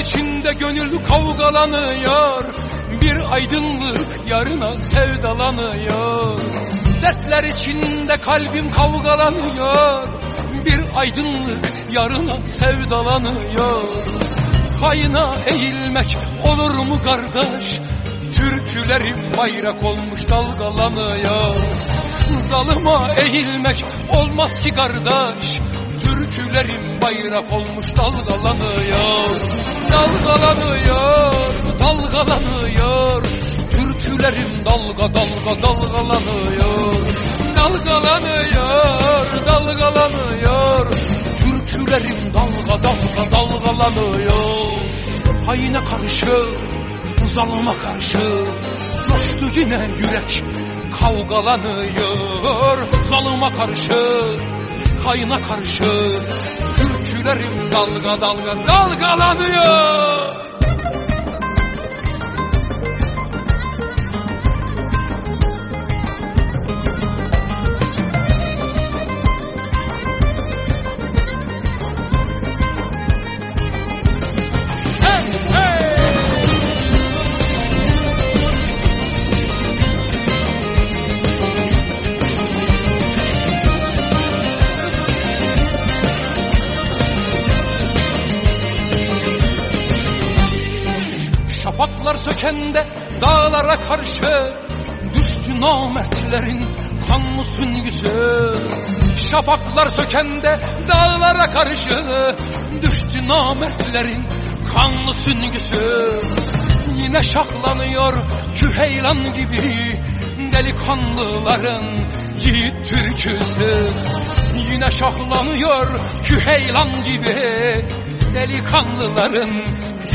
İçinde gönül kavgalanıyor. Bir aydınlık yarına sevdalanıyor. Dertler içinde kalbim kavgalanıyor. Bir aydınlık yarına sevdalanıyor. Kayına eğilmek olur mu kardeş? Türkülerim bayrak olmuş dalgalanıyor. Zalıma eğilmek olmaz ki kardeş Türkülerim bayrak olmuş dalgalanıyor Dalgalanıyor, dalgalanıyor. Türkülerim dalga dalga dalgalanıyor Dalgalanıyor, dalgalanıyor. Türkülerim dalga dalga dalgalanıyor. Hayine karşı, zalıma karşı Coştu yine yürek kavgalanıyor. Zalıma karşı Hayına karşı Türkülerim dalga dalga dalgalanıyor Şafaklar sökende dağlara karşı Düştü namertlerin kanlı süngüsü Şafaklar sökende dağlara karşı Düştü namertlerin kanlı süngüsü Yine şahlanıyor küheylan gibi Delikanlıların yiğit türküsü. Yine şahlanıyor küheylan gibi Delikanlıların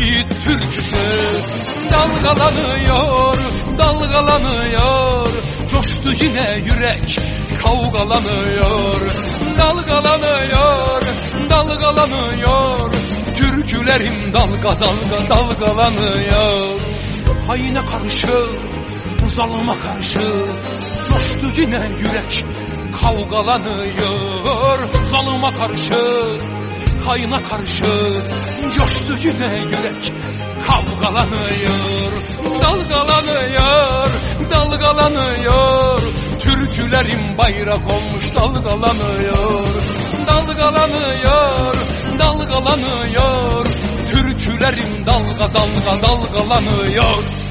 yiğit türküsü Dalgalanıyor, dalgalanıyor. Coştu yine yürek kavgalanıyor. Dalgalanıyor, dalgalanıyor. Türkülerim dalga dalga dalgalanıyor. Hayine karşı, zalıma karşı Coştu yine yürek kavgalanıyor. Zalıma karşı Hayına karşı coştu yine yürek Kavgalanıyor, dalgalanıyor, dalgalanıyor. Türkülerim bayrak olmuş dalgalanıyor Dalgalanıyor, dalgalanıyor. Türkülerim dalga dalga dalgalanıyor